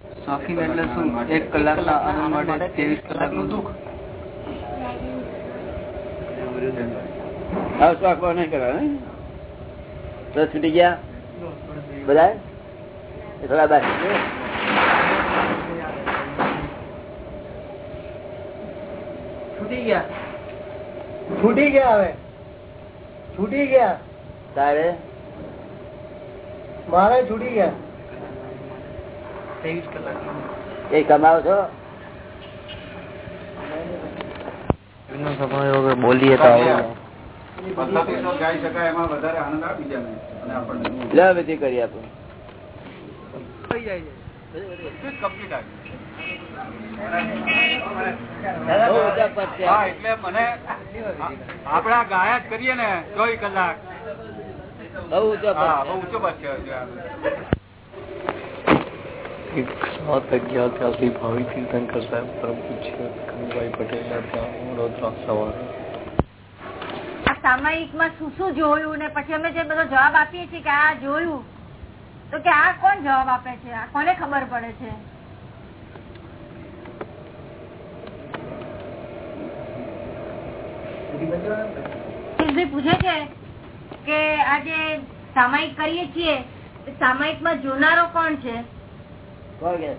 શોખીન એટલે શું એક કલાકના આનંદ માટે ત્રેવીસ કલાકનું દુઃખ હા શોખ બહુ નહીં કરવા ને તો છૂટી ગયા બધા એ થોડા બાકી છે. છૂટી ગયા છૂટી ગયા હવે છૂટી ગયા તારે મારે છૂટી ગયા ત્રેવીસ કલાક એ કમાવો છો? બોલીએ તો પદ્ધતિસર ગાઈ શકાય એમાં વધારે આનંદ આવે બીજાને અને આપણને. લે બધી કરી આપો. થઈ જાય છે. કમ્પ્લીટ આવી બહુ ઊંચા પદ છે. હા એટલે મને આપડા ગાયા જ કરીએ ને ચોવીસ કલાક. બહુ ઊંચો બહુ ઊંચો પદ છે. ત્યાંથી ભાવિ તીર્થંકર સાહેબ પરમ પૂજ્ય કનુભાઈ પટેલના ત્યાં વડોદરા સવારે સામાયિકમાં શું શું જોયું ને પછી અમે જે બધો જવાબ આપીએ છીએ કે આ જોયું, તો કે આ કોણ જવાબ આપે છે? આ કોને ખબર પડે છે? પૂછે છે કે આ જે સામાયિક કરીએ છીએ સામાયિક સામાયિકમાં જોનારો કોણ છે? કોણ કે?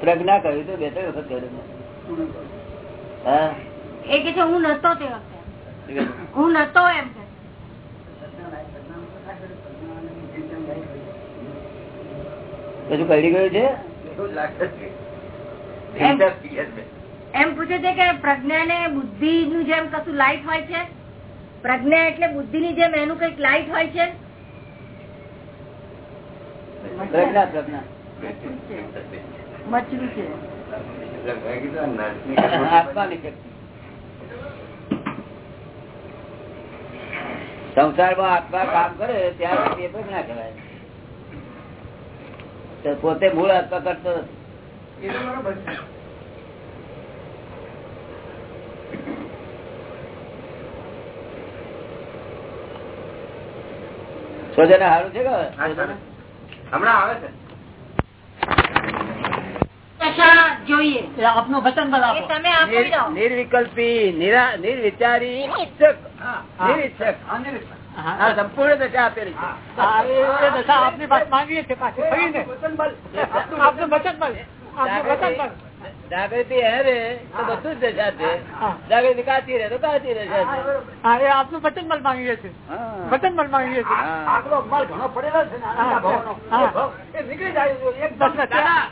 પ્રજ્ઞા કહ્યું તો બે ત્રણ વખત કહ્યું હા? એ કે હું નતો તે વખતે. હું નતો એમ કે. બધું પડી ગયું છે? એમ એમ પૂછે છે કે પ્રજ્ઞા ને બુદ્ધિ નું જેમ કશું લાઈટ હોય છે? પ્રજ્ઞા એટલે બુદ્ધિ ની જેમ એનું કંઈક લાઈટ હોય છે? પ્રજ્ઞા પ્રજ્ઞા મચલું છે. આત્માની શક્તિ. સંસારમાં આત્મા કામ કરે ત્યાં સુધી પ્રજ્ઞા કહેવાય. પોતે મૂળ આત્મા કરતો સોજાને સારું છે. કે હમણાં આવે છે. નિર્વિકલ્પી નિરા- નિર્વિચારી સંપૂર્ણ દશા આપેલી છે. દશા આપની પાસે માંગીએ છીએ પાછી. આપનું વચન બલ આપનું વચન બલ જાગૃતિ હે રે તો બધું જ દશા જાગૃતિ કાચી રે તો કાચી દશા છે આપનું વચન મલ માંગીએ છીએ હા. વચન બલ માંગીએ છીએ હા. આગલો બળ ઘણો પડેલો છે. એ નીકળી જાય ને ત્યાં.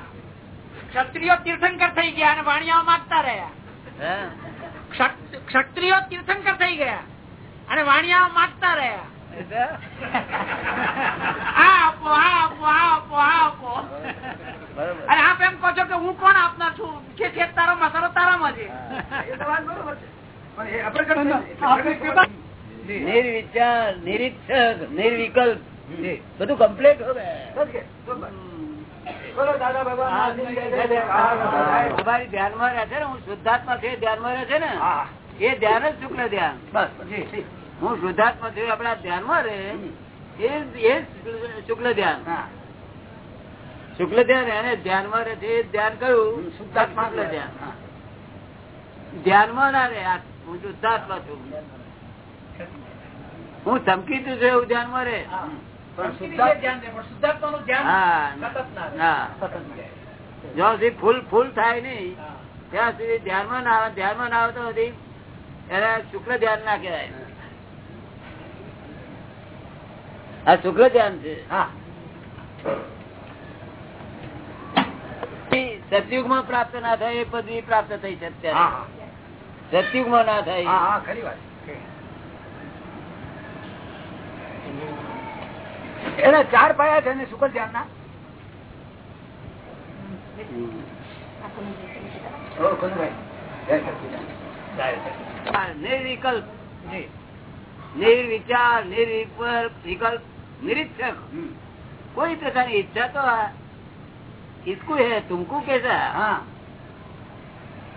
ક્ષત્રિયો તીર્થંકર થઈ ગયા અને વાણિયાઓ માગતા રહ્યા હા. ક્ષત- ક્ષત્રિયો તીર્થંકર થઈ ગયા અને વાણિયાઓ માગતા રહ્યા આપો આપો આપો આપો અને આપ એમ કહો છો કે હું કોણ આપનાર છું? કે છે તારો મસાલો તારામાં છે. નિર્વિચાર નિરીક્ષક નિર્વિકલ્પ. બધું કમ્પ્લીટ હો બસ. કે, બરોબર. બોલો દાદા ભગવાન તમારી ધ્યાનમાં રહે છે ને. હું શુદ્ધાત્મા છે ધ્યાનમાં રહે છે ને? હા. એ ધ્યાન જ શુક્લ ધ્યાન. બસ. હું શુદ્ધાત્મા થયું આપણા ધ્યાનમાં રહે એ એ શુક્લ ધ્યાન. શુક્લ ધ્યાન એને ધ્યાનમાં રહે છે ધ્યાન કયું? શુદ્ધાત્મા શુક્લ ધ્યાન. ધ્યાનમાં ના રે હું શુદ્ધાત્મા છું. હું ધમકી તું છું એવું ધ્યાનમાં રે પણ ધ્યાન દે, પણ શુદ્ધાત્માનું ધ્યાન હા. સતત ના જ્યાં સુધી ફૂલ ફૂલ થાય નહીં ત્યાં સુધી ધ્યાનમાં ના આવે ધ્યાનમાં ના આવે તો એને શુક્લ ધ્યાન ના કહેવાય. આ શુક્લ ધ્યાન છે સતયુગમાં પ્રાપ્ત ના થાય એ પદવી પ્રાપ્ત થઈ છે હા અત્યારે સતયુગમાં ના થાય. ખરી વાત. એને ચાર પાયા છે ને શુક્ર ધ્યાન ના નિર્વિકલ્પ. નિર્વિચાર નિર્વિકલ્પ વિકલ્પ. નિરીક્ષક कोई प्रकार की इच्छा तो इसको है तुमको कैसा हाँ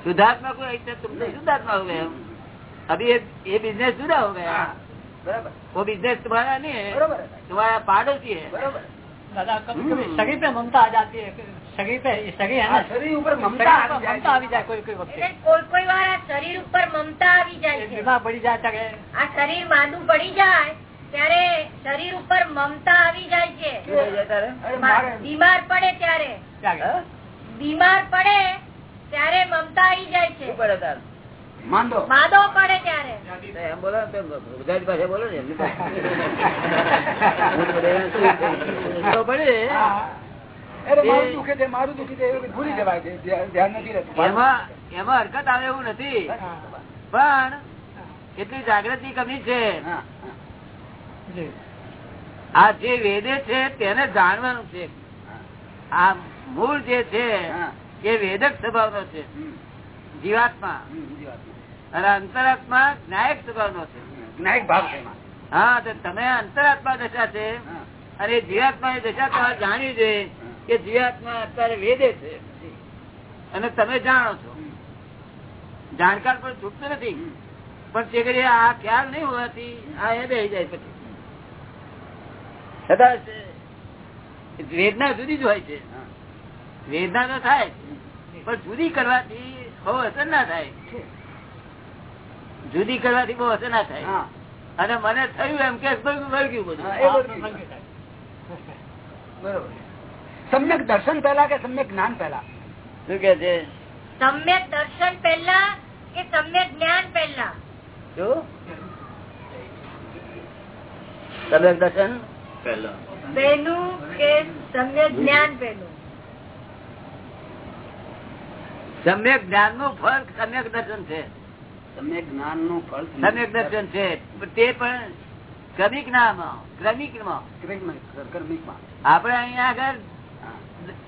शुद्धात्मा को इच्छा तुमसे शुद्धात्मा हो गए हम अभी ये ये बिजनेस जुदा हो गया हाँ, बराबर वो बिजनेस तुम्हारा नहीं है बराबर है तुम्हारा पाड़ोसी है बराबर दादा कभी कभी शरीर पे ममता आ जाती है शरीर पे शरीर है ना શરીર ઉપર शरीर મમતા पर આવી જાય ममता આવી જાય કોઈ કોઈ વખતે એટલે કોઈ કોઈ વાર આ શરીર ઉપર મમતા આવી જાય છે બીમાર પડી જાય ત્યારે આ શરીર માંદું પડી જાય ત્યારે શરીર ઉપર મમતા આવી જાય છે. બીમાર પડે ત્યારે. બીમાર પડે ત્યારે મમતા આવી જાય છે. માંદો. માદો પડે ત્યારે. એમ બોલો ગુજરાતી ભાષા બોલો. ને એમની પાસે. હું તો બધાને શું તો પડે મારું દુખે છે મારું દુખે છે એવું ભૂલી જવાય ધ્યાન ધ્યાન નથી એમાં એમાં હરકત આવે એવું નથી. પણ એટલી જાગૃતિ કમી છે. આ જે વેદે છે તેને જાણવાનું છે. આ મૂળ જે છે. એ વેદક સ્વભાવનો છે. જીવાત્મા. અને અંતરાત્મા જ્ઞાયક સ્વભાવનો છે. જ્ઞાયક ભાવ છે હા તો તમે અંતરાત્મા દશા છે અને જીવાત્મા ની દશા તમારે જાણવી જોઈએ કે જીવાત્મા અત્યારે વેદે છે. અને તમે જાણો છો. જાણકાર પણ છૂટતું નથી. પણ તે આ ખ્યાલ નહીં હોવાથી આ એ બે જાય પછી. છતાં વેદના જુદી જ હોય છે. વેદના તો થાય પણ જુદી કરવાથી બહુ અસર ના થાય. જુદી કરવાથી બહુ અસર ના થાય. અને મને થયું એમ કે વળગ્યું બધું. બરોબર. સમ્યક દર્શન પહેલા કે સમ્યક જ્ઞાન પહેલા? શું કે છે? સમ્યક દર્શન પહેલા કે સમ્યક જ્ઞાન પહેલા? શું? સમ્યક દર્શન? પહેલું. કે સમ્યક જ્ઞાન પહેલું? સમ્યક જ્ઞાનનું ફળ સમ્યક દર્શન છે. સમ્યક જ્ઞાનનું ફળ સમ્યક દર્શન. છે. તે પણ ક્રમિક નામ ક્રમિકમાં આપડે આપણે અહીંયા આગળ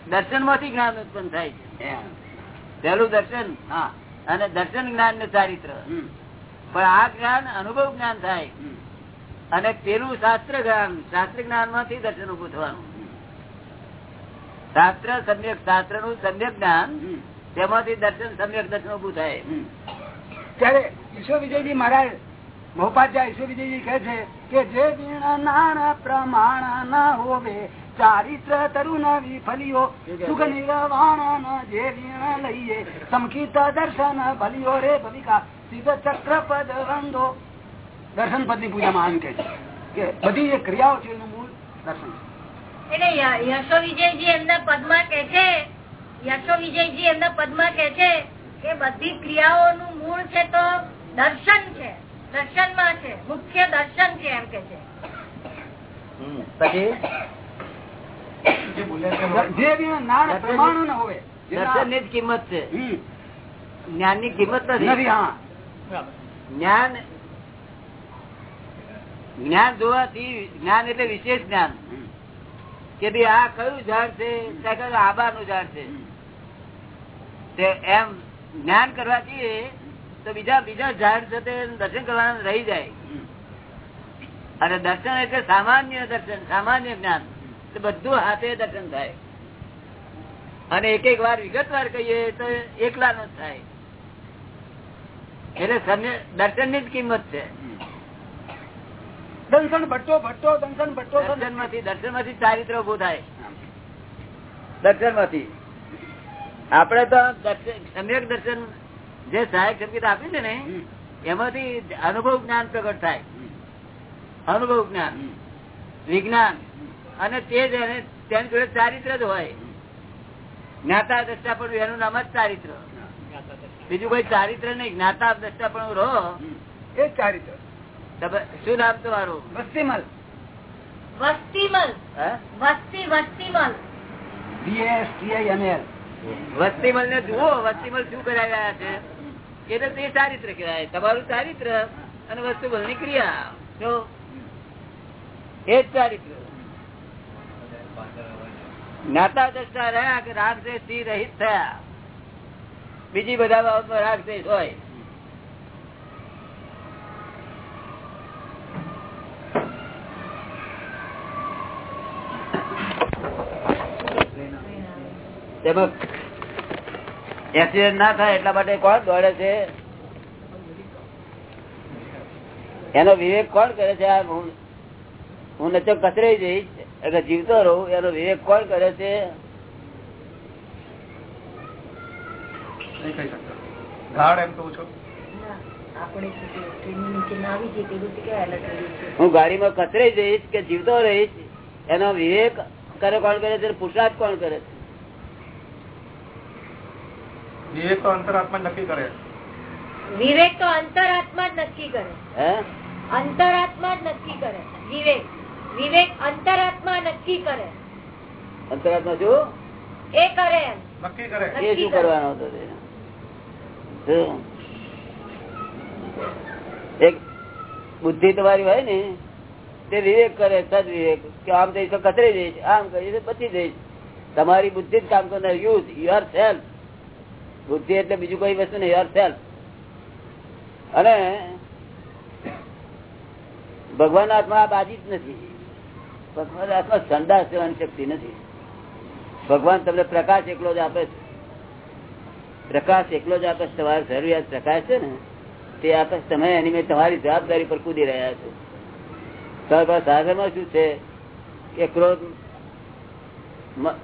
દર્શનમાંથી જ્ઞાન ઉત્પન્ન થાય છે. પેલું દર્શન હા. અને દર્શન જ્ઞાન ને ચારિત્ર. હમ, પણ આ જ્ઞાન અનુભવ જ્ઞાન થાય. અને પેલું શાસ્ત્ર જ્ઞાન શાસ્ત્ર જ્ઞાનમાંથી દર્શન ઉભું થવાનું. શાસ્ત્ર સમ્યક શાસ્ત્રનું સમ્યક જ્ઞાન તેમાંથી દર્શન સમ્યક દર્શન ઉભું થાય. ત્યારે ઈશ્વર વિજયજી મહારાજ મહોપાધ્યાય ઈશ્વર વિજયજી કહે છે કે જે નાના પ્રમાણ ના હોવે ચારિત્ર તરુણ વિફલિયો સુખ નિરવાણ જે વીણ લઈએ સમકિત દર્શન ભલિયો રે ભવિકા સિદ્ધ ચક્ર પદ વંદો. દર્શન પદની પૂજામાં આમ કે છે. કે બધી જે ક્રિયાઓ છે એનું મૂળ દર્શન એટલે યશો વિજયજી એમના પદમાં કે છે યશો વિજયજી એમના પદમાં કે છે કે બધી ક્રિયાઓનું મૂળ છે તો દર્શન છે. દર્શનમાં છે. મુખ્ય દર્શન છે એમ કે છે. પછી? દર્શનની જ કિંમત છે. હમ. જ્ઞાનની કિંમત નથી. જ્ઞાન જ્ઞાન જોવાથી જ્ઞાન એટલે વિશેષ જ્ઞાન. કે ભાઈ આ કયું ઝાડ છે? આબા નું ઝાડ છે? એમ જ્ઞાન કરવાથી તો બીજા બીજા ઝાડ છે તે દર્શન કરવાના રહી જાય. અને દર્શન એટલે સામાન્ય દર્શન, સામાન્ય જ્ઞાન. બધું હાથે દર્શન થાય. અને એક એક વાર વિગતવાર કહીએ તો એકલા નો થાય. એટલે દર્શનની જ કિંમત છે. દંસન ભટ્ટો ભટ્ટો દર્શન ભટ્ટો દર્શનમાંથી દર્શનમાંથી ચારિત્ર ઉભું થાય. દર્શનમાંથી આપડે તો સમ્યક દર્શન જે સહાયક સંકેત આપ્યું છે ને એમાંથી અનુભવ જ્ઞાન પ્રગટ થાય. અનુભવ જ્ઞાન વિજ્ઞાન અને તે જ એને તેની જોડે ચારિત્ર જ હોય. જ્ઞાતા દ્રષ્ટા પણ એનું નામ જ ચારિત્ર. બીજું કોઈ ચારિત્ર નહીં જ્ઞાતા દ્રષ્ટા પણ રહો. એ ચારિત્ર. શું નામ તમારું? વસ્તીમલ. વસ્તીમલ. વસ્તી વસ્તીમલ. વસ્તીમલ ને જુઓ વસ્તીમલ શું કરાવી રહ્યા છે? એટલે તે ચારિત્ર કહેવાય. તમારું ચારિત્ર અને વસ્તુમલની ક્રિયા. જો એ જ ચારિત્ર. જ્ઞાતા દ્રષ્ટા રહ્યા કે રાગ દ્વેષથી રહિત થયા. બીજી બધા બાબતમાં રાગ દ્વેષ હોય. તેમાં એક્સિડન્ટ ના થાય એટલા માટે કોણ દોડે છે? એનો વિવેક કોણ કરે છે? આ હું- હું નચો કચરાઈ જઈશ એટલે જીવતો રહું એનો વિવેક કોણ કરે છે. હું ગાડીમાં કચરાઈ જઈશ કે જીવતો રહીશ એનો વિવેક કરે કોણ કરે છે? પુરુષાર્થ કોણ કરે છે? વિવેક તો અંતરાત્મા નક્કી કરે. વિવેક તો અંતરાત્મા જ નક્કી કરે. અંતરાત્મા જ નક્કી કરે. વિવેક. વિવેક અંતરાત્મા નક્કી કરે. અંતરાત્મા જો એ કરે નક્કી કરે. એ શું કરવાનો હતો એક બુદ્ધિ તમારી હોય ને તે વિવેક કરે સદ વિવેક. કે આમ કહીશ તો કચરી જઈશ આમ કહીશ તો બચી જઈશ તમારી બુદ્ધિ જ કામ કરનાર યુઝ યોર સેલ્ફ. બુદ્ધિ એટલે બીજું કોઈ વસ્તુ નહીં યોર સેલ્ફ અને ભગવાન આત્મા બાજી જ નથી. ભગવાન આત્મા સંદાસ જવાની શક્તિ નથી. ભગવાન તમને પ્રકાશ એકલો જ આપે છે. પ્રકાશ એકલો જ આપે તમારી જરૂરિયાત પ્રકાશ છે ને, તે આપે તમે એની મેં તમારી જવાબદારી પર કૂદી રહ્યા છો. તમારી સાધનમાં શું છે? કે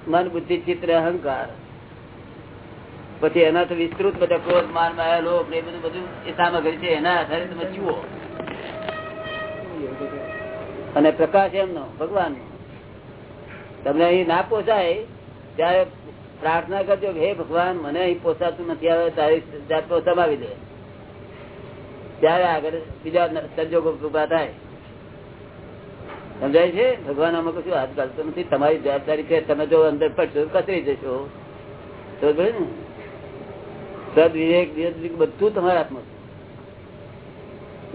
મન, બુદ્ધિ ચિત્ર અહંકાર. પછી એના તો વિસ્તૃત બધા ક્રોધ, માન, માયા એ બધું બધું એ સામગ્રી છે. એના આધારે તમે જુઓ. અને પ્રકાશ એમનો ભગવાન તમને અહીં ના પોસાય, ત્યારે પ્રાર્થના કરજો હે ભગવાન, મને અહીં પોસાતું નથી આવે તારી જાત સમાવી દે. ત્યારે આગળ બીજા સંજોગો ઊભા થાય. સમજાય છે? ભગવાન આમાં કશું હાથ ઘાલતો નથી. તમારી જવાબદારી છે. તમે જો અંદર પડશો તો કચરી જશો. તો ને? સદ વિવેક બધું તમારા હાથમાં છે.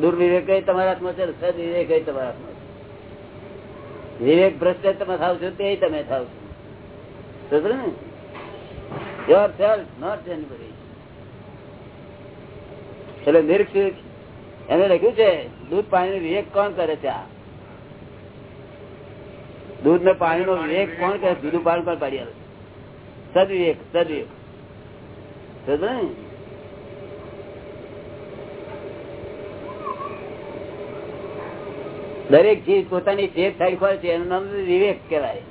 દુર્વિવેક તમારા હાથમાં છે સદ વિવેક તમારા હાથમાં છે. વિવેક ભ્રષ્ટ તમે થાવ છો તે તમે થાવ છો. ને? યોર સેલ્ફ નોટ એનીબડી એટલે નિરીક્ષિત. એને લખ્યું છે, દૂધ પાણી વિવેક કોણ કરે છે આ? દૂધ ને પાણી નો વિવેક કોણ કરે દૂધ પાણી પણ પાડી આવે સદવિવેક સદવિવેક. દરેક જીવ પોતાની સેફ થાય છે, એનું નામ વિવેક કહેવાય.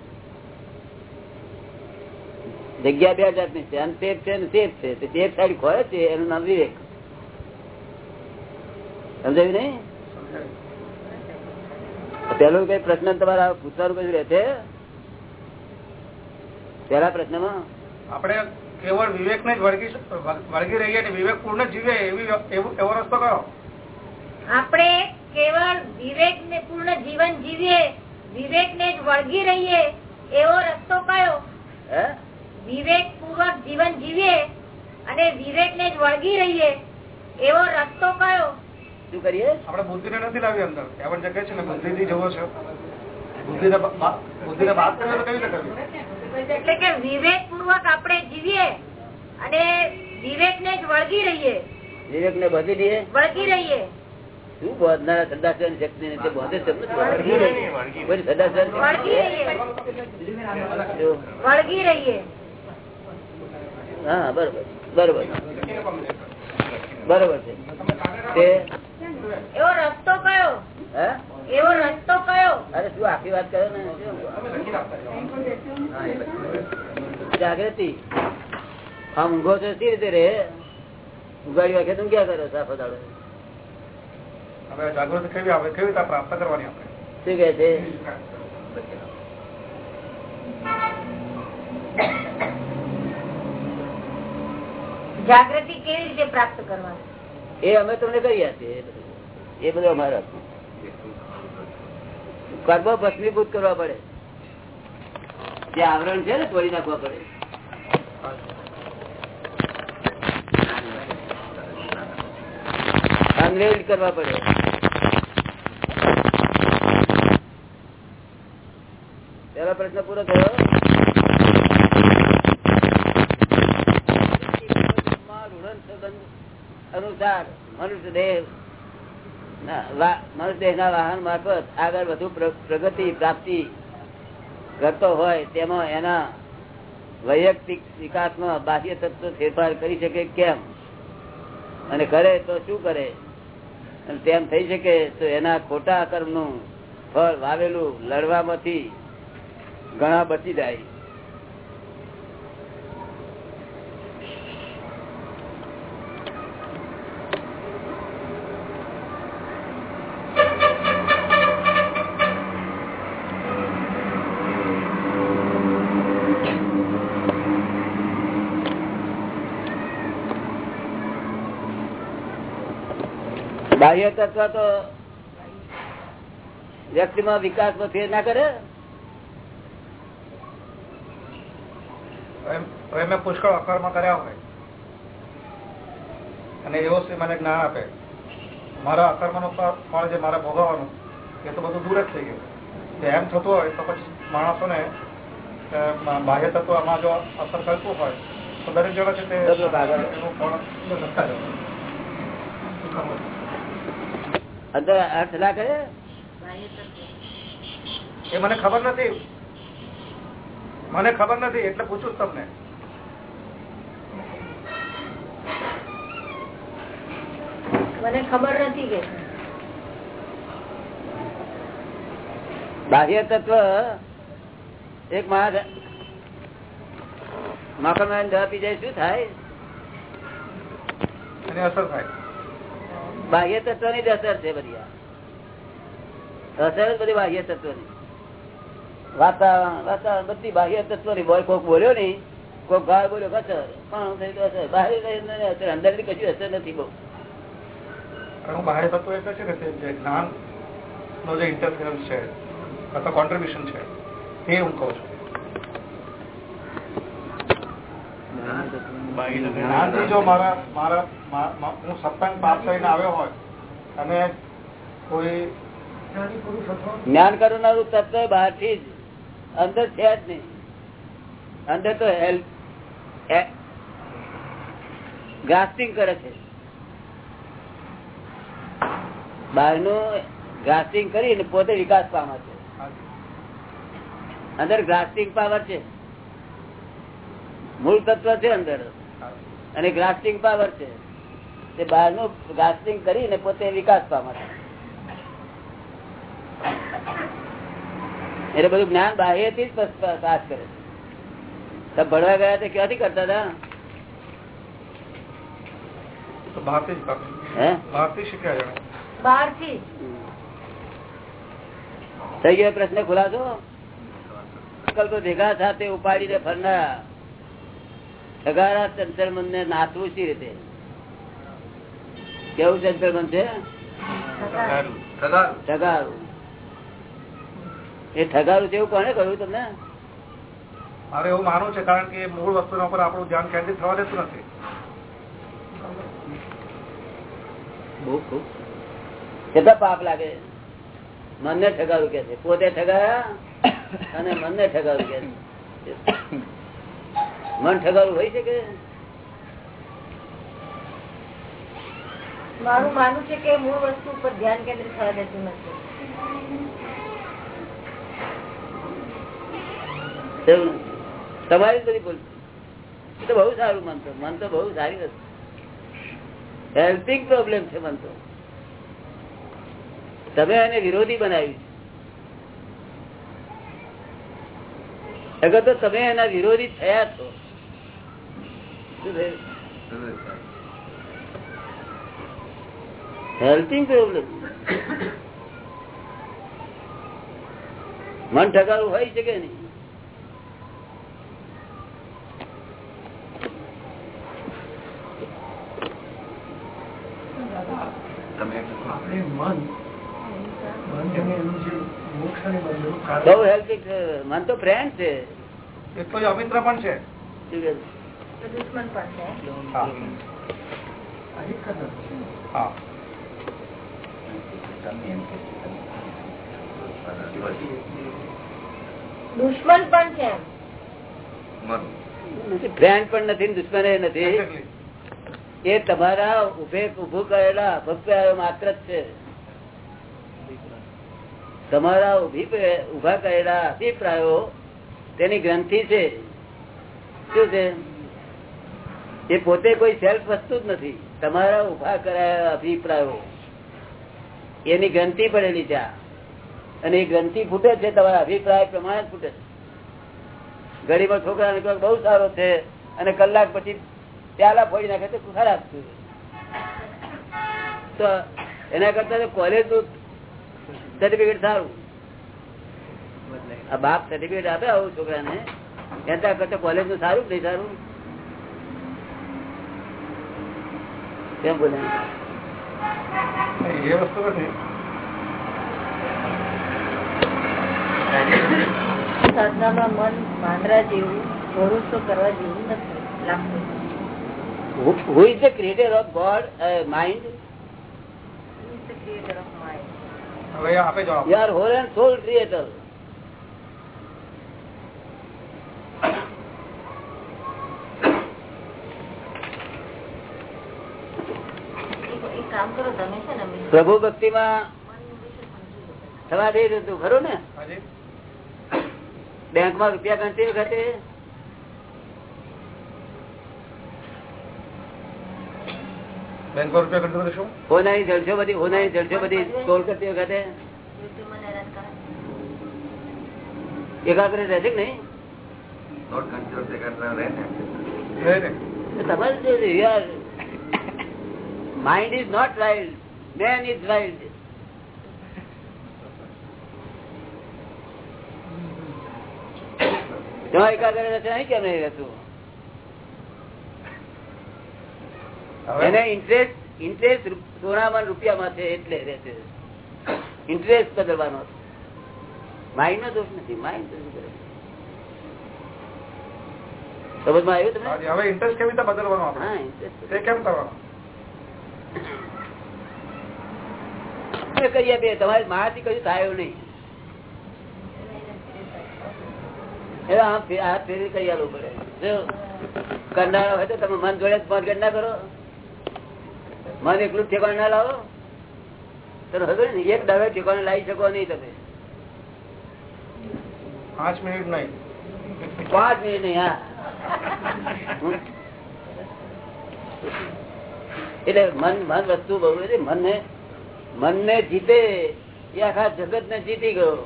જગ્યા બે જાતની છે અનસેફ છે, અને સેફ છે. તે સેફ સાઈડ ખોલે છે, એનું નામ વિવેક. સમજાયું નહીં? પેલો કઈ પ્રશ્ન તમારા પૂછવાનું કઈ રહે છે? પેલા પ્રશ્નમાં? આપણે કેવળ વિવેક ને જ વળગી વળગી રહીએ ને વિવેક પૂર્ણ જીવે એવી એવો રસ્તો કરો. આપણે કેવળ વિવેક ને પૂર્ણ જીવન જીવીએ વિવેક ને જ વળગી રહીએ એવો રસ્તો કયો? વિવેક પૂર્વક જીવન જીવીએ અને વિવેક ને જ વળગી રહીએ એવો રસ્તો કયો? શું કરીએ? આપણે બુદ્ધિ ને નથી લાવી અંદર. એવન જગ્યા છે ને બુદ્ધિ થી જવો છે. બુદ્ધિ ને બુદ્ધિ ને વાત કરીએ તો કેવી રીતે કરવી? એટલે કે વિવેક પૂર્વક આપણે જીવીએ અને વિવેક ને જ વળગી રહીએ. વિવેક ને બધી દઈએ વળગી રહીએ. શું બોધનારા સંદાસન શક્તિ બોધે નથી રહીએ જો, વળગી રહીએ. હા બરોબર બરોબર બરોબર છે. એવો રસ્તો કયો? હે? એવો રસ્તો કયો? અરે શું આખી વાત કરે ને? જાગૃતિ. આમ ઊંઘો છે સી રીતે રે? ઉગાડી વાગે તું ક્યાં કરો સાફો દાડો હવે જાગૃતિ કેવી આવે? કેવી રીતે પ્રાપ્ત કરવાની આપણે? શું કે છે? જાગૃતિ કેવી રીતે પ્રાપ્ત કરવાની? એ અમે તમને કરી આપીએ એ બધું. એ બધું અમારા હાથમાં. કર્મ ભસ્મીભૂત કરવા પડે. જે આવરણ છે ને, તોડી નાખવા પડે. અંગ્રેજ કરવા પડે. પેલો પ્રશ્ન પૂરો થયો. અનુસાર મનુષ્ય દેહ મનુષ્ય દેહના વાહન મારફત આગળ વધુ પ્રગતિ, પ્રાપ્તિ કરતો હોય તેમાં એના વૈયક્તિક વિકાસમાં બાહ્ય તત્વ ફેરફાર કરી શકે કેમ? અને કરે તો શું કરે? અને તેમ થઈ શકે તો એના ખોટા કર્મનું ફળ વાવેલું લડવામાંથી ઘણા બચી જાય. બાહ્ય તત્વ તો વ્યક્તિમાં વિકાસ ફેર ના કરે? મેં પુષ્કળ અકર્મ કર્યા હોય. અને એવો શ્રી મને જ્ઞાન આપે. મારા અકર્મનું ફળ જે મારે ભોગવવાનું એ તો બધું દૂર જ થઈ ગયું. એમ થતું હોય તો પછી માણસોને ને બાહ્ય તત્વ આમાં જો અસર કરતું હોય તો દરેક જણા છે તે એનું ફળ. અંદર અર્થ ના કરે? એ મને ખબર નથી. મને ખબર નથી એટલે પૂછું તમને. મને ખબર નથી કે. બાહ્ય તત્વ એક માણસ મકરમાં દવા પી જાય શું થાય? અસર થાય. બાહ્ય તત્વની જ અસર છે બધી અસર બધી બાહ્ય તત્વની વાતાવરણ વાતાવરણ બધી બાહ્ય તત્વની બોય કોક બોલ્યો નહીં કોક ગાળ બોલ્યો કસર. પણ થઈ તો અસર. બહાર અસર અંદરની કશું અસર નથી બહુ. બાહ્ય તત્વ એટલે છે ને જે જ્ઞાન નો જે ઇન્ટરફિરન્સ છે અથવા કોન્ટ્રીબ્યુશન છે તે હું કહું છું. જ્ઞાનથી જો મારા મારા મા- મા- હું સત્સંગ પાસ થઈને આવ્યો હોય અને કોઈ જ્ઞાન કરનારું તત્વ બહારથી જ અંદર છે જ નહીં. અંદર તો ગ્રાસ્ટિંગ કરે છે. બહારનું ગ્રાસ્ટિંગ કરીને પોતે વિકાસ પામે છે. અંદર ગ્રાસ્ટિંગ પાવર છે. મૂળ તત્વ છે અંદર. અને ગ્રાફ્ટિંગ પાવર છે. તે બહારનું ગ્રાસ્ટિંગ કરીને પોતે વિકાસ પામે છે એટલે બધું જ્ઞાન બાહ્યથી જ પાસ કરે છે. ભણવા ગયા તે ક્યાંથી કરતા હતા? બહારથી પ્રશ્ન ખુલાસો? ભેગા સાથે ઉપાડીને ફરનારા. ઠગારા ચંચળ મન ને નાથવું સી રીતે? કેવું ચંચળ મન છે? ઠગારું. એ ઠગારું છે કોને કહ્યું તમને? મારે એવું માનવું છે કારણ કે મૂળ વસ્તુના ઉપર આપણું ધ્યાન કેન્દ્રિત થવા દેતું નથી. કેટલા પાપ લાગે? મનને ઠગારું કે છે. પોતે ઠગાયા અને મનને ઠગારું કે છે. મન ઠગારું હોય છે કે? મારું માનવું છે કે મૂળ વસ્તુ ઉપર ધ્યાન કેન્દ્રિત થવા દેતું નથી. તમારી બધી ભૂલ. તો બહુ સારું મન તો. મન તો બહુ સારી વસ્તુ. હેલ્થિંગ પ્રોબ્લેમ છે મન તો. તમે એને વિરોધી બનાવ્યું અગર તો તમે એના વિરોધી થયા છો શું પ્રોબ્લેમ મન ઠગારું હોય છે કે નહીં? હેલ્પિંગ મન તો ફ્રેન્ડ છે. એટલો જ અમિત્ર પણ છે? દુશ્મન પણ છે. હા. હા. દુશ્મન પણ છે ફ્રેન્ડ પણ નથી દુશ્મન એ નથી એ તમારા ઉભે ઉભું કરેલા ભક્ત માત્ર જ છે. તમારા ઊભી ઊભા કરેલા અભિપ્રાયો તેની ગ્રંથિ છે. શું છે? એ પોતે કોઈ સેલ્ફ વસ્તુ જ નથી. તમારા ઊભા કરાયા અભિપ્રાયો. એની ગ્રંથિ પડેલી છે અને એ ગ્રંથિ ફૂટે છે, તમારા અભિપ્રાય પ્રમાણે ફૂટે છે. ઘડીમાં છોકરા ને બહુ સારો છે, અને કલાક પછી પ્યાલા ફોડી નાખે તો ખરાબ છે તો એના કરતા કોલેજનું સર્ટિફિકેટ સારું. આ બાપ સર્ટિફિકેટ આપે આવું છોકરાને. એના કરતા કોલેજનું સારું નહીં સારું? કેમ બોલે એ વસ્તુ નથી સાધનામાં મન માંડરા જેવું ભરોસો કરવા જેવું નથી લાગતું who is the creator of God uh, mind? હવે એ આપે જવાબ You are whole and soul creator. એક કામ કરો તમે છે ને પ્રભુ ભક્તિ માં થવા દઈ દીધું ખરું ને? બેંકમાં રૂપિયા ગણતી વખતે? બેંકો રૂપિયા કરતો શું? હોનાની જળસો બધી હોનાની જળસો બધી તોલ કરતી વખતે? એકાગ્ર રહેશે કે નહીં? રહે ને? તો તમારે યાર માઇન્ડ ઇઝ નોટ વાઇલ્ડ એકાગ્ર રહેશે કેમ નહીં રહેતું એને ઇન્ટરેસ્ટ ઇન્ટરેસ્ટ સોનામાં રૂપિયામાં છે એટલે રહે છે. ઇન્ટરેસ્ટ બદલવાનો માઇન્ડ નો દોષ નથી માઇન્ડ સમજમાં આવ્યું હાજી, હવે ઇન્ટરેસ્ટ કેવી રીતે બદલવાનો આપણે? હા ઇન્ટરેસ્ટ કેમ કરવાનો? કરી આપીએ તમારે મારાથી કશું થાય નહીં. એટલે આમ હાથ ફેરી કરી આપવું પડે. કરનારા હોય તો તમે મન જોડે મન ના કરો. મન એકલું ઠેકાણ ના લાવો. તો હવે ને એક દાવે ઠેકાણે લાવી શકો નહીં તમે. પાંચ મિનિટ નહીં. પાંચ મિનિટ નહીં હા. એટલે મન મન વસ્તુ બહુ છે. મનને મનને જીતે એ આખા જગત ને જીતી ગયો.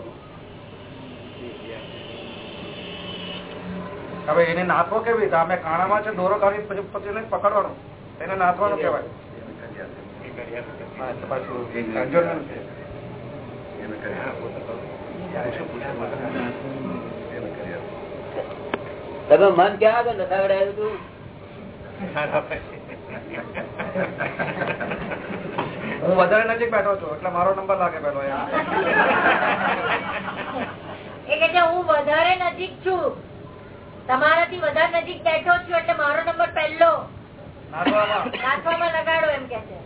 હવે એને નાથવો કેવી રીતે? અમે કાણામાં છે દોરો કાઢી પછી પછી એને પકડવાનો. એને નાથવાનું કહેવાય. તો. તમે મન ક્યાં આગળ નખાવડાયું હતું હું વધારે નજીક બેઠો છું એટલે મારો નંબર લાગે પેલો એ કે હું વધારે નજીક છું. તમારાથી વધારે નજીક બેઠો છું એટલે મારો નંબર પહેલો. નાખવામાં લગાડો એમ કે છે.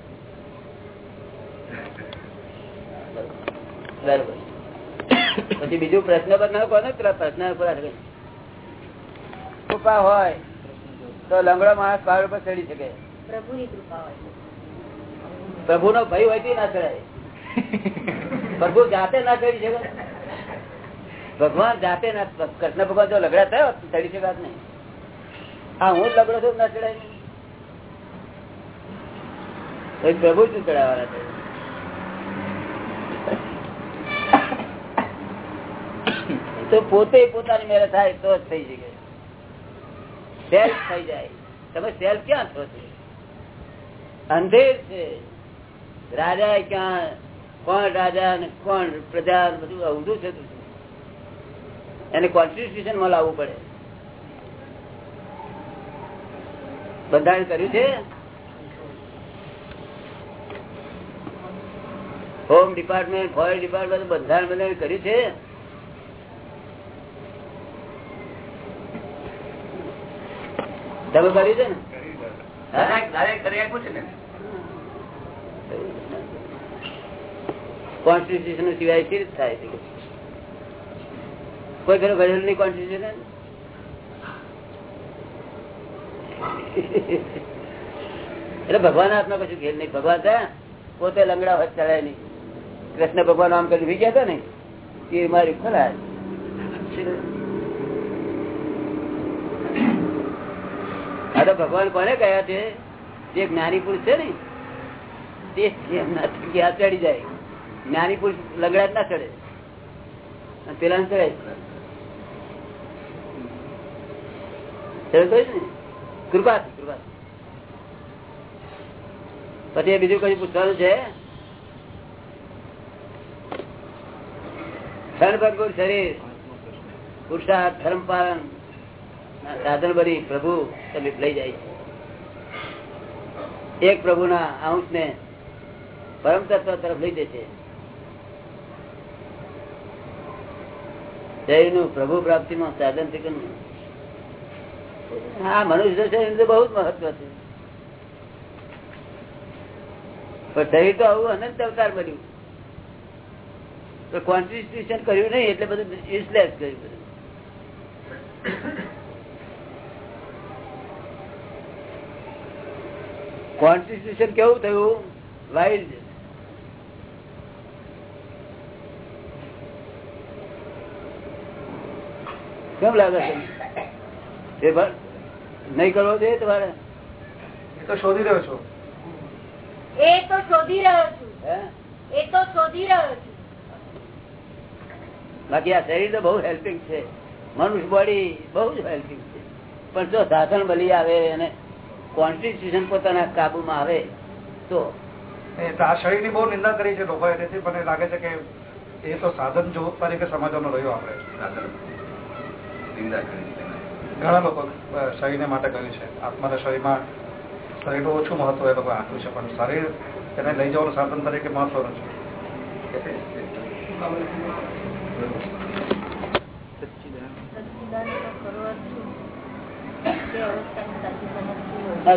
પછી બીજું પ્રશ્ન પર ના કોને પ્રશ્ન પર કૃપા હોય તો લંગડો માણસ પહાડ ઉપર ચડી શકે. પ્રભુની કૃપા હોય પ્રભુ નો ભય હોય ના કરાય પ્રભુ જાતે ના કરી શકે? ભગવાન જાતે ના કૃષ્ણ ભગવાન જો લગડા થયો ચડી શકાત નહીં. હા, હું લગડો છું, ના ચડાય. પ્રભુ શું ચડાવવાના છે? તો પોતે પોતાની મેરે થાય તો જ થઈ શકે. સેલ્ફ થઈ જાય. તમે સેલ્ફ ક્યાં છો? અંધેર છે. રાજા ક્યાં કોણ રાજા ને કોણ પ્રજા બધું અવધું છે એને કોન્સ્ટિટ્યુશનમાં લાવવું પડે. બંધારણ કર્યું છે? હોમ ડિપાર્ટમેન્ટ ફોરેસ્ટ ડિપાર્ટમેન્ટ બંધારણ બંધારણ કર્યું છે? તમે કર્યું છે ને? કોન્સ્ટિટ્યુશન સિવાય સી રીતે થાય છે? કોઈ ઘરે ગયેલું નહીં કોન્સ્ટિટ્યુશન એટલે ભગવાન હાથમાં કશું ઘેર નહીં. ભગવાન ત્યાં પોતે લંગડા હાથ ચડાય નહીં. કૃષ્ણ ભગવાન આમ કરી ભી ગયા હતા ને તીર મારી ખરા અરે ભગવાન કોને કયા છે? જે જ્ઞાની પુરુષ છે ને તે એમના ચડી જાય. જ્ઞાની પુરુષ લંગડા ના ચડે. પેલા ચડાય. ને? કૃપા પછી બીજું કઈ પૂછવાનું છે? શરીર, પુરુષાર્થ, ધર્મ પાલન સાધન બની પ્રભુ તમે લઈ જાય છે. એક પ્રભુના અંશ ને પરમ તત્વ તરફ લઈ જશે. છે શરીરનું પ્રભુ પ્રાપ્તિમાં સાધનથી હા મનુષ્ય શરીર બહુ મહત્વ છે. શરીર તો આવું અનંત અવતાર બન્યું. કોન્સ્ટિટ્યુશન કર્યું નહીં એટલે બધું યુઝલેસ કર્યું બધું. કોન્સ્ટિટ્યુશન કેવું થયું? વાઇલ્ડ કેમ લાગે છે? એ નહીં કરવો જોઈએ તમારે? તો શોધી રહ્યો છો. એ તો શોધી રહ્યો છું. એ તો શોધી રહ્યો છું. બાકી આ શરીર તો બહુ હેલ્પિંગ છે. મનુષ્ય બોડી બહુ જ હેલ્પિંગ છે. પણ જો સાધન બલી આવે અને કોન્સ્ટિટ્યુશન પોતાના કાબુમાં આવે તો આ શરીરની બહુ નિંદા કરી છે લોકો તેથી મને લાગે છે કે એ તો સાધન જો તરીકે સમજવાનો રહ્યો આપણે. ઘણા લોકો શરીર માટે કર્યું છે. આત્માના શરીરમાં શરીરનું ઓછું મહત્વ એ લોકો આપ્યું છે પણ શરીર એને લઈ જવાનું સાધન તરીકે મહત્વનું છે.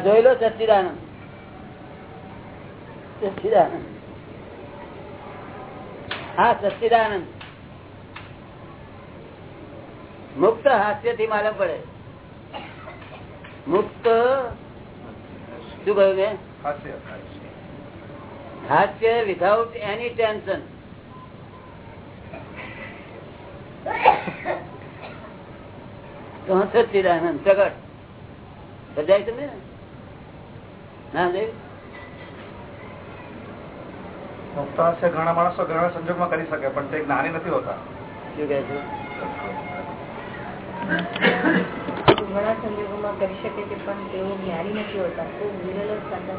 જોઈ લો સચ્ચિદાનંદ. સચ્ચિદાનંદ. હા સચ્ચિદાનંદ. મુક્ત હાસ્યથી માલમ પડે. મુક્ત શું કહ્યું મેં? હાસ્ય વિધાઉટ એની ટેન્શન તો સચ્ચિદાનંદ પ્રગટ સમજાય તમે ના દેવ ઘણા માણસો ઘણા સંજોગમાં કરી શકે પણ તે જ્ઞાની નથી હોતા. શું કહે છે? ઘણા સંજોગોમાં કરી શકે છે પણ તેઓ જ્ઞાની નથી હોતા. તો વિરલ જ સાધન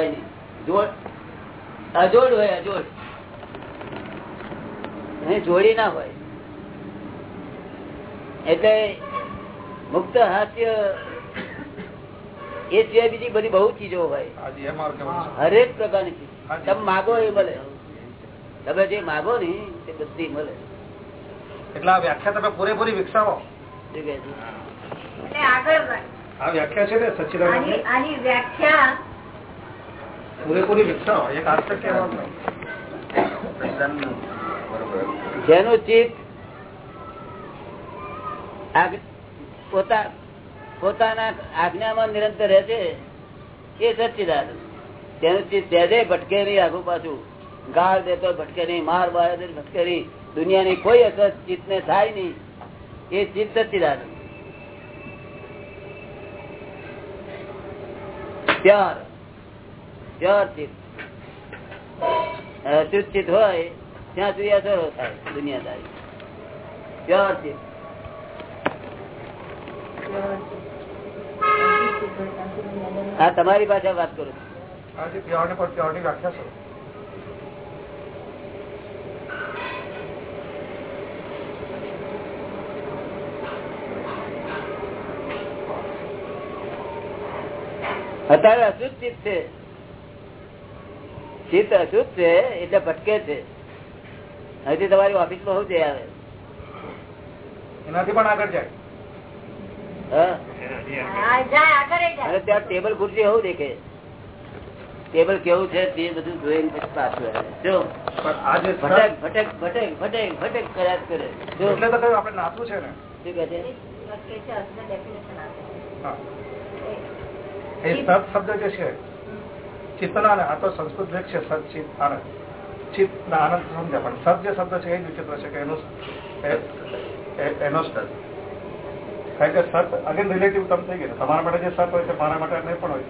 છે. જોડ. અજોડ હોય અજોડ. જોડી ના હોય. એટલે મુક્ત હાસ્ય એ સિવાય બીજી બધી બહુ ચીજો હોય. હરેક પ્રકારની ચીજ. તમે માગો એ મળે તમે જે માગો ને તે બધી મળે. એટલે આ વ્યાખ્યા તમે પૂરેપૂરી વિકસાવો. આ વ્યાખ્યા છે ને સચિદાન આની આની વ્યાખ્યા પૂરેપૂરી વિકસાવો. એક હાસ્ય કહેવાનું જેનું ચિત્ત આગ- પોતા પોતાના આજ્ઞામાં નિરંતર રહે છે એ સચ્ચિદાનંદ. તેનું ભટકે નહીં આગુ પાછું. ગાળ દેતો ભટકે નહીં માર તો ભટકે નહીં. દુનિયાની કોઈ અસર ચિત્તને થાય નહીં. એ ચિત્ત સચ્ચિદાનંદ પ્યોર. પ્યોર ચિત્ત. અશુદ્ધ ચિત્ત હોય ત્યાં સુધી અસરો થાય દુનિયાદારી. પ્યોર ચિત્ત. હા તમારી પાસે વાત કરું છું. આજે પ્યોરની પર પ્યોરની વ્યાખ્યા અત્યારે અશુદ્ધ ચિત્ત છે. ચિત્ત અશુદ્ધ છે એટલે ભટકે છે. હજી તમારી ઓફિસમાં શું જઈ આવે? એનાથી પણ આગળ જાય. હા. હા, આગળ એ જાય. અને ત્યાં ટેબલ ખુરશી એવું દેખે. ટેબલ કેવું છે તે બધું જોઈને પછી પાછું આવે. જો ભટક ભટક ભટક ભટક ભટક કર્યા કરે. જો એટલે તો કહ્યું આપણે નાતું છે ને? શું કહે છે? કે છે અર્થને definition આપે. હા. એ સત શબ્દ જે છે ચિત્તના આ તો સંસ્કૃત છે સત આનંદ. ચિત્ત ના આનંદ સમજ્યા પણ સત જે શબ્દ છે એ જ વિચિત્ર છે કે એનું એનો જ કારણ કે સત અગેન રિલેટિવ તમ થઈ ગયું તમારા માટે જે સત હોય છે મારા માટે નહીં પણ હોય.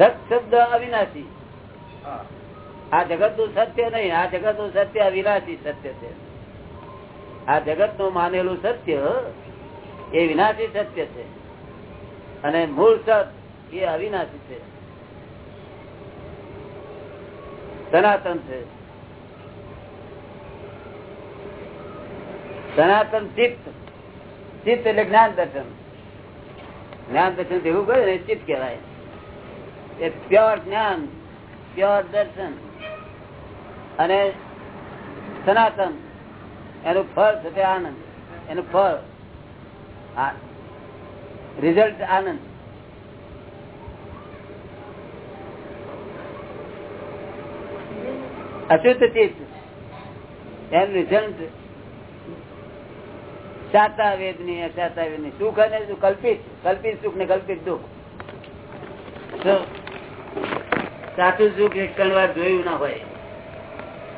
સત શબ્દ અવિનાશી. આ જગતનું સત્ય નહીં આ જગતનું સત્ય અવિનાશી સત્ય છે. આ જગતનું માનેલું સત્ય એ વિનાશી સત્ય છે. અને મૂળ સત એ અવિનાશી છે. સનાતન છે. સનાતન ચિત્ત. ચિત્ત એટલે જ્ઞાન દર્શન. જ્ઞાન દર્શન એવું કહે ને ચિત્ત કહેવાય. એ પ્યોર જ્ઞાન, પ્યોર દર્શન. અને સનાતન, એનું ફળ છે આનંદ, એનું ફળ. રિઝલ્ટ આનંદ. અશુદ્ધ ચિત્ત. એનું રિઝલ્ટ સાતા વેદની અસાતા વેદની સુખ અને કલ્પિત કલ્પિત સુખ ને કલ્પિત દુઃખ. સાચું સુખ એક વાર જોયું ના હોય.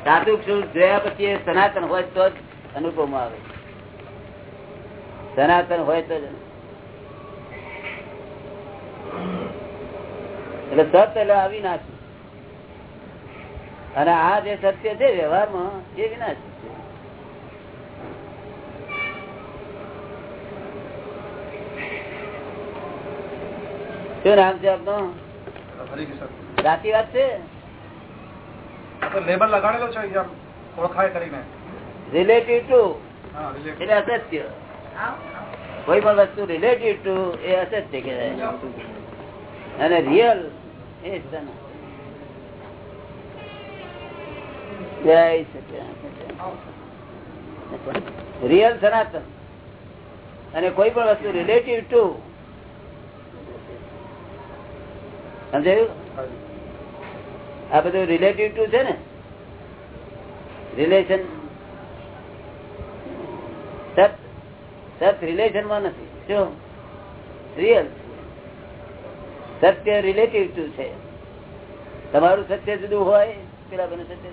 સાચું સુખ જોયા પછી એ સનાતન હોય તો જ અનુભવમાં આવે. સનાતન હોય તો જ એટલે સત એટલે અવિનાશી. અને આ જે સત્ય છે વ્યવહારમાં એ વિનાશી શું નામ છે આપનું? સાચી વાત છે? લેબલ લગાડેલો છે અહીંયા ઓળખાય કરીને. રિલેટિવ ટુ એટલે અસત્ય. કોઈ પણ વસ્તુ રિલેટિવ ટુ એ અસત્ય કહેવાય. અને રિયલ એ. રિયલ સનાતન. અને કોઈ પણ વસ્તુ રિલેટિવ ટુ સમજાયું? આ બધું રિલેટિવ ટુ છે ને? રિલેશન સત સત રિલેશનમાં નથી. શું? રિયલ સત્ય રિલેટિવ ટુ છે. તમારું સત્ય જુદું હોય, પેલા બને સત્ય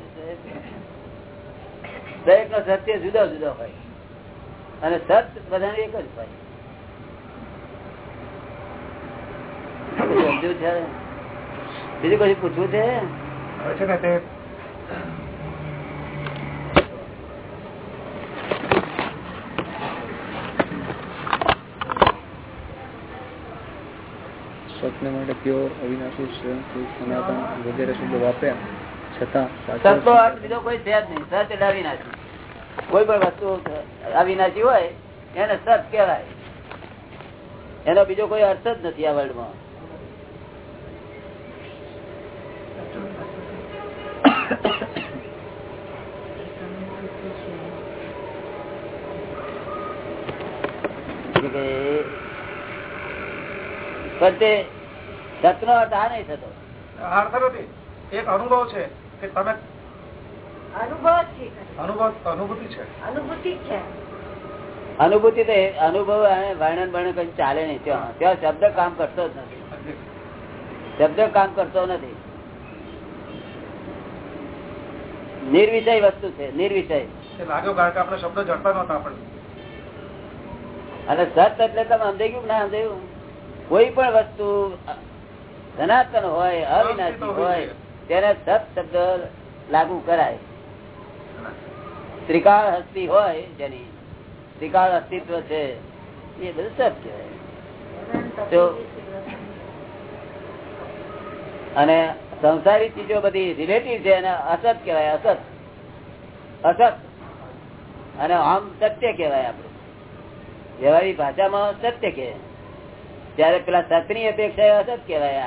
દરેક નો સત્ય જુદા જુદા હોય. અને સત બધાને એક જ હોય. સમજ્યું છે? બીજું કશું પૂછવું છે? સ્વપ્ન માટે પ્યોર અવિનાશી સ્વયંભૂ, સનાતન વગેરે શબ્દો વાપર્યા? છતાં સત સાચો અર્થ બીજો કોઈ છે જ નહીં. સત એટલે અવિનાશી. કોઈ પણ વસ્તુ અવિનાશી હોય એને સત કહેવાય. એનો બીજો કોઈ અર્થ જ નથી આ વર્લ્ડ પણ તે સતનો અર્થ આ નહીં થતો. અર્થ નથી એક અનુભવ છે કે તમે અનુભવ અનુભવ અનુભૂતિ છે. અનુભૂતિ જ અનુભૂતિ તો અનુભવ અને વર્ણન વર્ણન કઈ ચાલે નહીં. ત્યાં ત્યાં શબ્દ કામ કરતો જ નથી. શબ્દ કામ કરતો નથી. નિર્વિષય વસ્તુ છે નિર્વિષય. લાગ્યો આપણે શબ્દ જડતા નહોતા આપણે. અને સત એટલે તમે સમજાઈ ગયું ના સમજાયું? કોઈ પણ વસ્તુ ધનાતન હોય અવિનાશી હોય ત્યારે સત શબ્દ લાગુ કરાય. ત્રિકાળ હસ્તી હોય જેની ત્રિકાળ અસ્તિત્વ છે એ બધું સત કહેવાય. તો અને સંસારી ચીજો બધી રિલેટિવ છે અને અસત કહેવાય, અસત. અસત. અને આમ સત્ય કહેવાય આપણું. વ્યવહારિક ભાષામાં સત્ય કે ત્યારે પેલા સતની અપેક્ષા અસત કહેવાય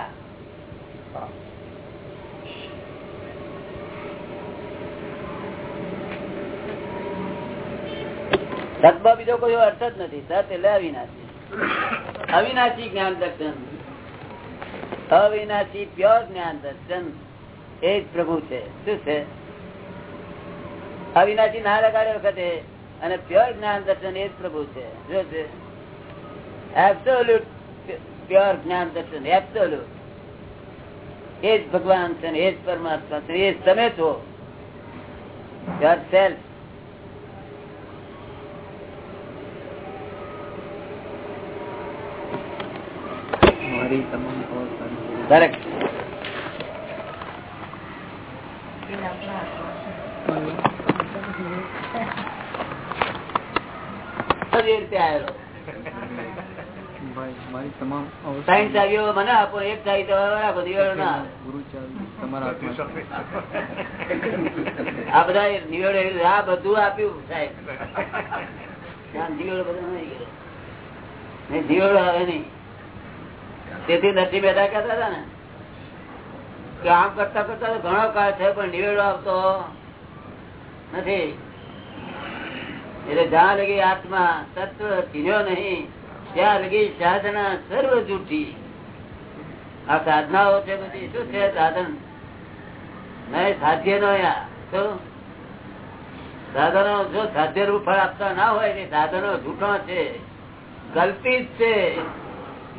સતમાં બીજો કોઈ અર્થ જ નથી. સત એટલે અવિનાશી. અવિનાશી જ્ઞાન દર્શન. અવિનાશી પ્યોર જ્ઞાન દર્શન. એ જ પ્રભુ છે. શું છે? અવિનાશી ના લગાડે વખતે અને પ્યોર જ્ઞાન દર્શન એ જ પ્રભુ છે. શું છે? એબ્સોલ્યુટ પ્યોર જ્ઞાન દર્શન એબ્સોલ્યુટ એ જ ભગવાન છે એ જ પરમાત્મા છે એ જ તમે છો. યોર સેલ્ફ મારી તમામ કરેક્ટ મને આપો આ બધા દિવેડો આ બધું આપ્યું સાહેબ. દિવેડો બધા નહીં આવે નહીં. તેથી નથી બેઠા કેતા હતા ને? કે આમ કરતા કરતા ઘણો કાળ થયો, પણ નિવેડો આવતો નથી. એટલે જ્યાં લગી આત્મા તત્વ ચીન્યો નહીં, ત્યાં લગી સાધના સર્વ જૂઠી આ સાધનાઓ છે બધી, શું છે સાધન? નહીં સાધ્ય નો સાધનો જો સાધ્ય રૂપ ફળ આપતા ના હોય સાધનો જૂઠો છે, કલ્પિત છે.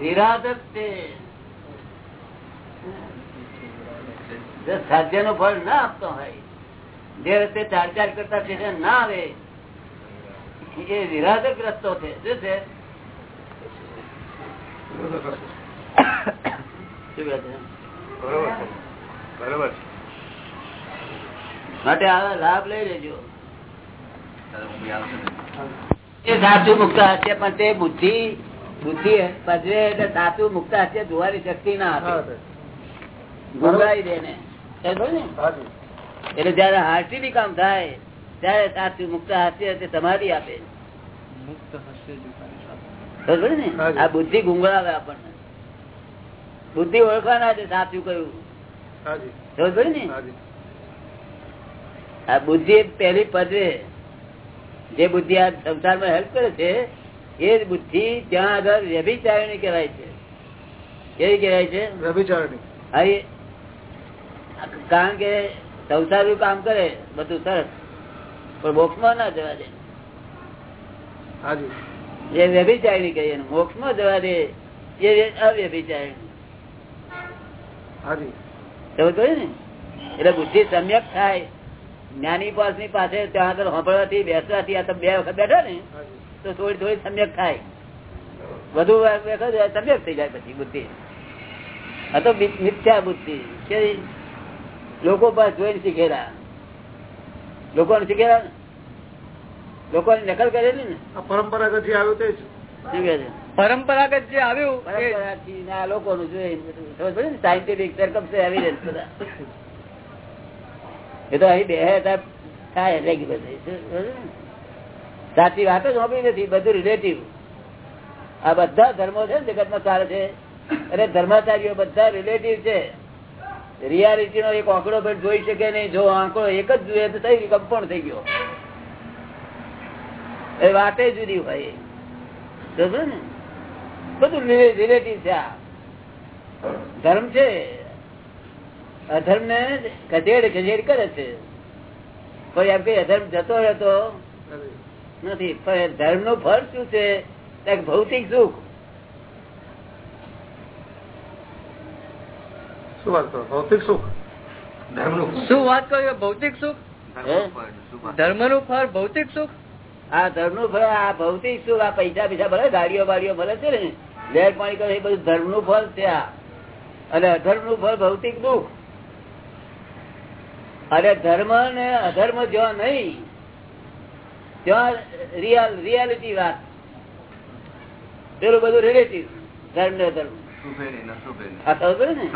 નિરાધક છે. સાધ્ય નો ફળ ના આપતો હોય જે રસ્તે ચાર ચાર કરતા સ્ટેશન ના આવે એ નિરાધક રસ્તો છે? શું છે? છે. માટે આવા લાભ લઈ લેજો. એ સાચું મુક્ત હશે પણ તે બુદ્ધિ બુદ્ધિ પજવે એટલે સાચું મુક્ત હશે જોવાની શક્તિ ના આપે ગુંગાઈ દે ને. એટલે જયારે હાર્ટી બી કામ થાય ત્યારે સાચું મુક્ત હશે તે સમાધિ આપે. ને. આ બુદ્ધિ ગુંગળાવે આપણને. બુદ્ધિ ઓળખવાના છે સાચું કયું. ને. આ બુદ્ધિ પહેલી પદવે જે બુદ્ધિ આ સંસારમાં હેલ્પ કરે છે એ જ બુદ્ધિ ત્યાં આગળ વ્યભિચારણી કહેવાય છે. કેવી કહેવાય છે? વ્યભિચારણી. કારણ કે સંસારું કામ કરે બધું સરસ. પણ મોક્ષમાં ના જવા દે. જે વ્યભિચારણી કહીએ મોક્ષમાં જવા દે એ અવ્યભિચારણી. ને? એટલે બુદ્ધિ સમ્યક થાય. જ્ઞાની પાસની પાસે ત્યાં આગળ સાંભળવાથી બેસવાથી આ તમે બે વખત બેઠા ને. તો થોડી થોડી સમ્યક થાય. વધુ સમ્યક થઈ જાય પછી બુદ્ધિ. આ તો મિથ્યા બુદ્ધિ. કે લોકો પાસે જોઈને શીખેલા. લોકોને શીખેલા? ને લોકોની નકલ કરેલી ને? પરંપરાગત જે આવ્યું તે જ. શું કે છે. પરંપરાગત જે આવ્યું એ પરંપરાથી ને ને સાયન્ટિફિક સરકમ એવિડન્સ બધા. એ તો અહીં બે થાય રેગ્યુલર સાચી વાત જ હોતી નથી, બધું રિલેટિવ આ બધા ધર્મો છે ને, જગતમાં ચાલે છે. અને ધર્માચાર્યો બધા રિલેટિવ છે. રિયાલિટી નો એક આંકડો પણ જોઈ શકે નહીં. જો આંકડો એક જ જોઈએ તો થઈ કમ્પાઉન્ડ થઈ ગયો. એ વાતે જુદી હોય. ને? બધું રિલેટિવ છે આ. ધર્મ છે. અધર્મ ને ખસેડ ખસેડ કરે છે. કોઈ એમ કઈ અધર્મ જતો રહેતો નથી પણ ધર્મનું ફળ શું છે? ભૌતિક સુખ. શું વાત કરો? ભૌતિક સુખ? શું વાત કરી? ભૌતિક સુખ? ધર્મનું ફળ ભૌતિક સુખ? આ ધર્મનું ફળ આ ભૌતિક સુખ આ પૈસા પૈસા ભલે ગાડીઓ બાડીઓ ભલે છે ને? લેર પાણી કરે એ બધું ધર્મનું ફળ છે આ. અને અધર્મનું ફળ ભૌતિક દુઃખ. અને ધર્મ ને અધર્મ જ્યાં નહીં ત્યાં રિયલ રિયાલિટી વાત. પેલું બધું રિલેટિવ ધર્મ ને અધર્મ. આ ખબર પડે ને?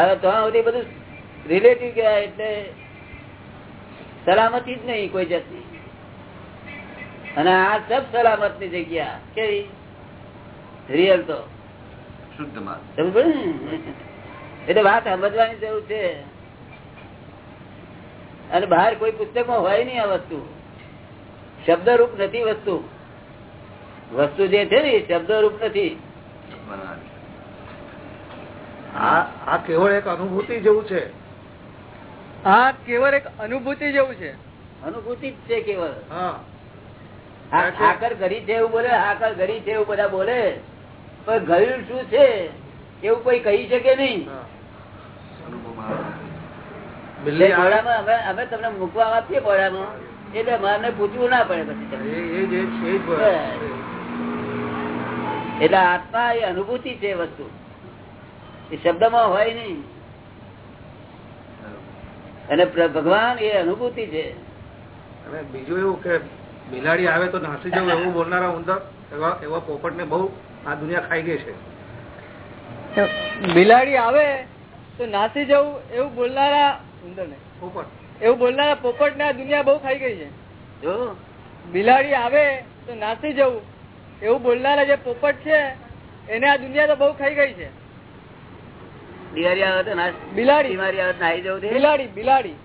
હવે ત્યાં સુધી બધું રિલેટિવ કહેવાય એટલે સલામતી જ નહીં કોઈ જાતની. અને આ સબ સલામતની જગ્યા કેવી? રિયલ તો. એટલે વાત સમજવાની જરૂર છે. અને બહાર કોઈ પુસ્તકમાં હોય નહીં આ વસ્તુ. શબ્દરૂપ નથી વસ્તુ. વસ્તુ જે છે ને એ શબ્દરૂપ નથી. આ આ કેવળ એક અનુભૂતિ જેવું છે. આ કેવળ એક અનુભૂતિ જેવું છે. અનુભૂતિ જ છે કેવળ. આકર ઘડી છે એવું બોલે આકર ઘડી છે એવું બધા બોલે. પણ ગયું શું છે? એવું કોઈ કહી શકે નહીં. અમે તમને મૂકવા આપીએ ઘોડામાં એટલે મારે પૂછવું ના પડે પછી તમને. એ- એ જ- એ જ- એ જ બરાબર. એટલે આત્મા એ અનુભૂતિ છે વસ્તુ. એ શબ્દમાં હોય નહીં. અને ભગવાન એ અનુભૂતિ છે. અને બીજું એવું કે બિલાડી આવે તો નાસી જવું એવું બોલનારા ઉંદર એવા એવા પોપટ ને બહુ આ દુનિયા ખાઈ ગઈ છે. બિલાડી આવે તો નાસી જવું એવું બોલનારા ઉંદર ને પોપટ. એવું બોલનારા પોપટ ને આ દુનિયા બહુ ખાઈ ગઈ છે. જો? બિલાડી આવે તો નાસી જવું. એવું બોલનારા જે પોપટ છે એને આ દુનિયા તો બહુ ખાઈ ગઈ છે. બિલાડી આવે તો બિલાડી. બીમારી આવે તો નાહી જવું તે? બિલાડી બિલાડી.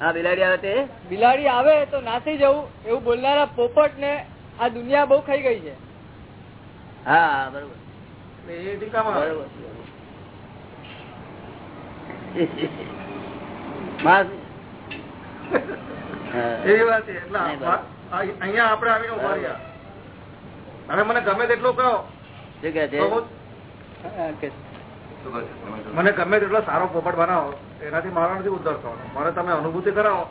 હા બિલાડી આવે તે? બિલાડી આવે તો નાસી જવું. એવું બોલનારા પોપટ ને આ દુનિયા બહુ ખાઈ ગઈ છે. હા બરોબર. એ બરોબર. એવી વાત છે. એટલે નહીં, બરાબર. આ- આ- અહીંયા આપણે આવીને ઊભા રહ્યા. અને મને ગમે તેટલું કહો. મને ગમે તેટલો સારો પોપટ બનાવો એનાથી મારો નથી ઉદ્ધાર થવાનો મને તમે અનુભૂતિ કરાવો.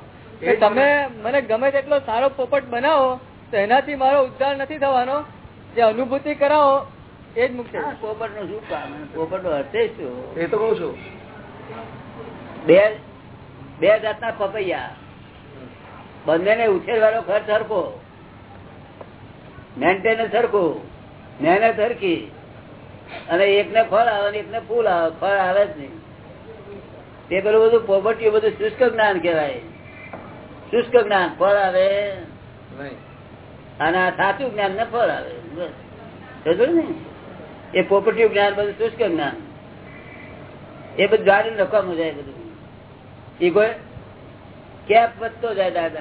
તમે મને. ગમે તેટલો સારો પોપટ બનાવો તો એનાથી મારો ઉદ્ધાર નથી થવાનો. જે અનુભૂતિ કરાવો એ જ મુખ્ય પોપટનું શું કામ? પોપટ નો અર્થે શું? એ તો કઉ છું. બે બે જાતના પપૈયા. બંનેને ઉછેરવાનો ખર્ચ સરખો મેન્ટેનન્સ સરખું મહેનત સરખી અને એકને ફળ આવે ને એકને ફૂલ આવે. ફળ આવે જ નહીં. તે પેલું બધું પોપટીયું બધું શુષ્ક જ્ઞાન કહેવાય. શુષ્ક જ્ઞાન. ફળ આવે. અને સાચું જ્ઞાન ને ફળ આવે. બસ. ને? એ પોપટીયું જ્ઞાન બધું શુષ્ક જ્ઞાન. એ બધું ગાડી રકમ જાય બધું. એ કોઈ કેપ વધતો જાય દાદા.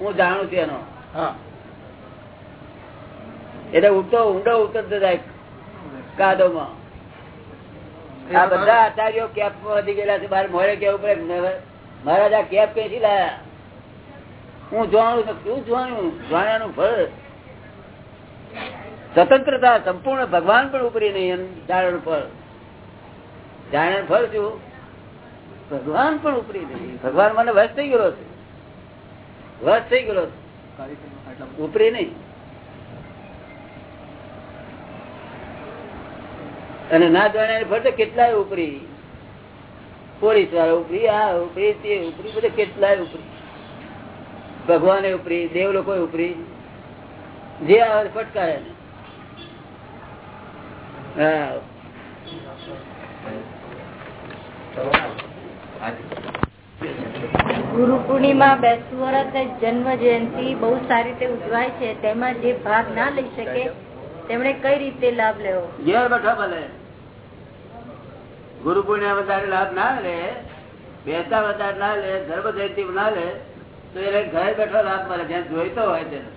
હું જાણું છું એનો. એટલે ઉઠતો ઊંડો ઉતરતો જાય કાદોમાં. આ બધા આચાર્યો કેપમાં વધી ગયેલા છે. બાર મોડે કેવું પડે? મહારાજ આ કેપ કઈથી લાયા? હું જોવાનું છું. શું જોવાનું? જોવાનું ફળ. સ્વતંત્રતા સંપૂર્ણ ભગવાન પણ ઉપરી નહીં એનું જાણ્યાનું ફળ. જાણ્યાનું ફળ શું? ભગવાન પણ ઉપરી નહીં ભગવાન મને વસ થઈ ગયો છે. વસ થઈ ગયો ઉપરી નહીં. અને ના જાણ્યા ફરતે કેટલાય ઉપરી. પોલીસવાળા ઉપરી, આ ઉપરી, તે ઉપરી, બધે કેટલાય ઉપરી. ભગવાને ઉપરી દેવ લોકો ઉપરી. જે આવે ફટકારે. હા. ગુરુ પૂર્ણિમા બેસતું વરસ જન્મ જયંતિ બહુ સારી રીતે ઉજવાય છે. તેમાં જે ભાગ ના લઈ શકે, તેમણે કઈ રીતે લાભ લેવો? ઘેર બેઠા ભલે. ગુરુ પૂર્ણિમા વધારે લાભ ના લે, બેસતા વધારે ના લે ધર્મ જયંતિ ના લે, તો એને ઘરે બેઠો લાભ મળે. જ્યાં જોઈતો હોય તેને.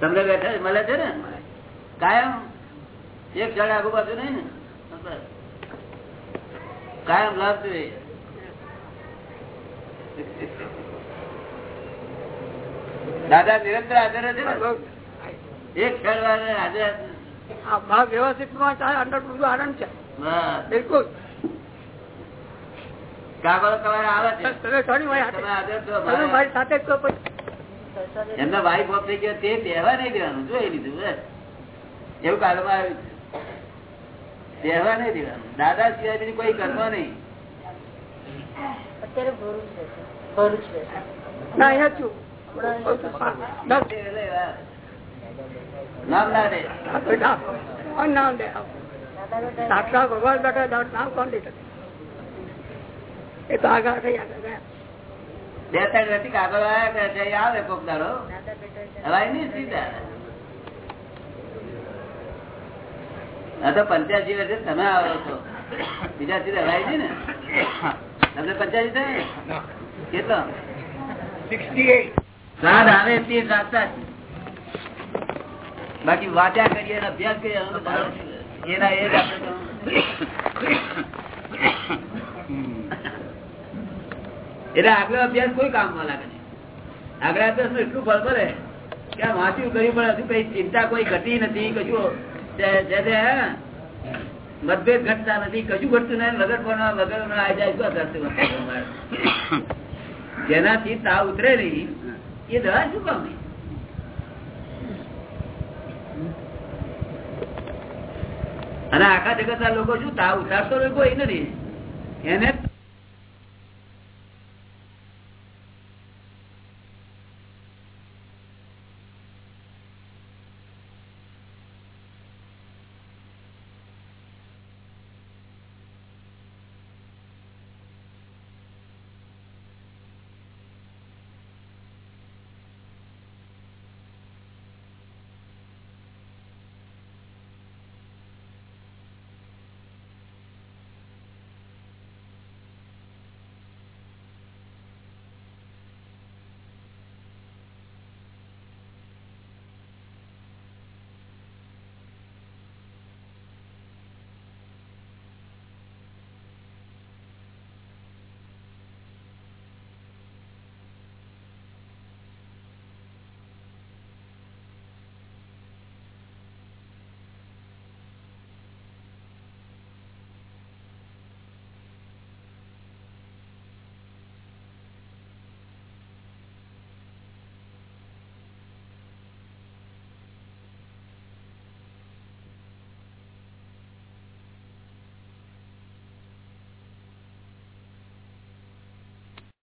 તમને બેઠા મળે છે ને? કાયમ. એક જણ આગુ બાજુ નહીં ને? કાયમ લાભ જોઈએ દાદા નિરંતર હાજર છે ને. એક ક્ષણ વાર હાજર આ વ્યવસ્થિતમાં બધું આનંદ છે. બિલકુલ. એમના ભાઈ ઓફ થઈ ગયો તે પહેવા નહીં દેવાનું. જોઈ લીધું એવું કાગળમાં આવ્યું છે નહીં દેવાનું. દાદા સિવાય બીજું કોઈ કર્મ નહીં. અત્યારે ભરૂચ ભરૂચ ના અહીંયા છું. નામ ના દે. નામ દે. સાક્ષાત ભગવાન બેઠા નામ કોણ દે? એ તો આગળ થઈ આગળ ગયા. બે ત્રણ વ્યક્તિ કાગળ આવ્યા આવે કોક દાડો. હવાય નહીં સીધા આ તો પંચ્યાસી વર્ષે તમે આવો છો. બીજા સીધા હવાય છે ને? તમને પંચ્યાસી થાય? કેટલો? સાત આવે તે સાચા બાકી વાંચ્યા કરીએ અભ્યાસ કરીએ એનો છે. એ જ એટલે આગળ અભ્યાસ કોઈ કામમાં લાગે નહીં. આગળ અભ્યાસનું એટલું ફળ પડે કે આ વાંચ્યું કર્યું પણ હજુ કઈ ચિંતા કોઈ ઘટી નથી કશું. મતભેદ ઘટતા નથી. કશું ઘટતું નહીં વગર પણ વગર આ જાય, શું કરતું જેનાથી તાવ ઉતરે નહીં એ દવા શું કામ અને આખા જગત લોકો શું તાવ ઉતારતો કોઈ નથી? એને